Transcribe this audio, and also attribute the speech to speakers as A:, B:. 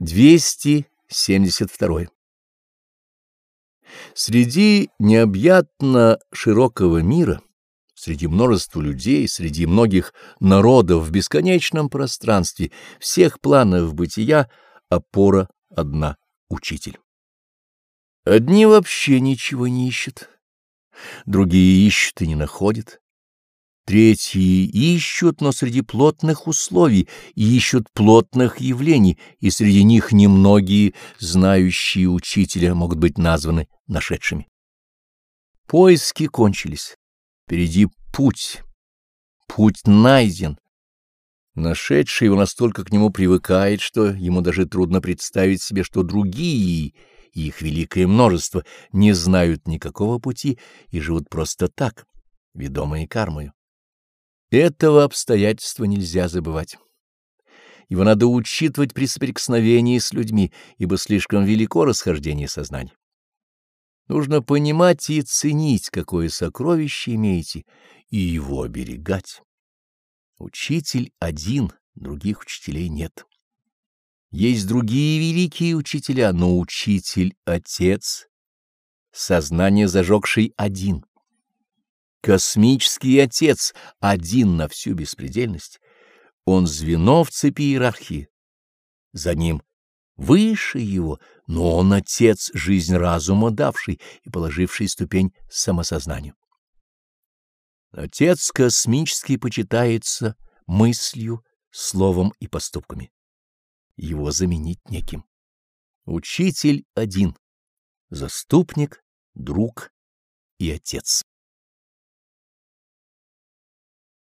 A: 272. Среди необъятно широкого мира, среди множества людей, среди многих народов в бесконечном пространстве всех планов бытия опора одна — учитель. Одни вообще ничего не ищут, другие ищут и не находят. Третьи ищут, но среди плотных условий, ищут плотных явлений, и среди них немногие, знающие учителя, могут быть названы нашедшими. Поиски кончились. Впереди путь. Путь найден. Нашедший его настолько к нему привыкает, что ему даже трудно представить себе, что другие, и их великое множество, не знают никакого пути и живут просто так, ведомые кармою. Этого обстоятельства нельзя забывать. Его надо учитывать при соприкосновении с людьми, ибо слишком велико расхождение сознания. Нужно понимать и ценить, какое сокровище имеете, и его оберегать. Учитель один, других учителей нет. Есть другие великие учителя, но учитель — Отец, сознание зажегший один. Космический Отец один на всю беспредельность. Он звено в цепи иерархии. За ним выше его, но он Отец, жизнь разума давший и положивший ступень самосознанию. Отец космический почитается мыслью, словом и поступками. Его заменить неким. Учитель один, заступник, друг и отец.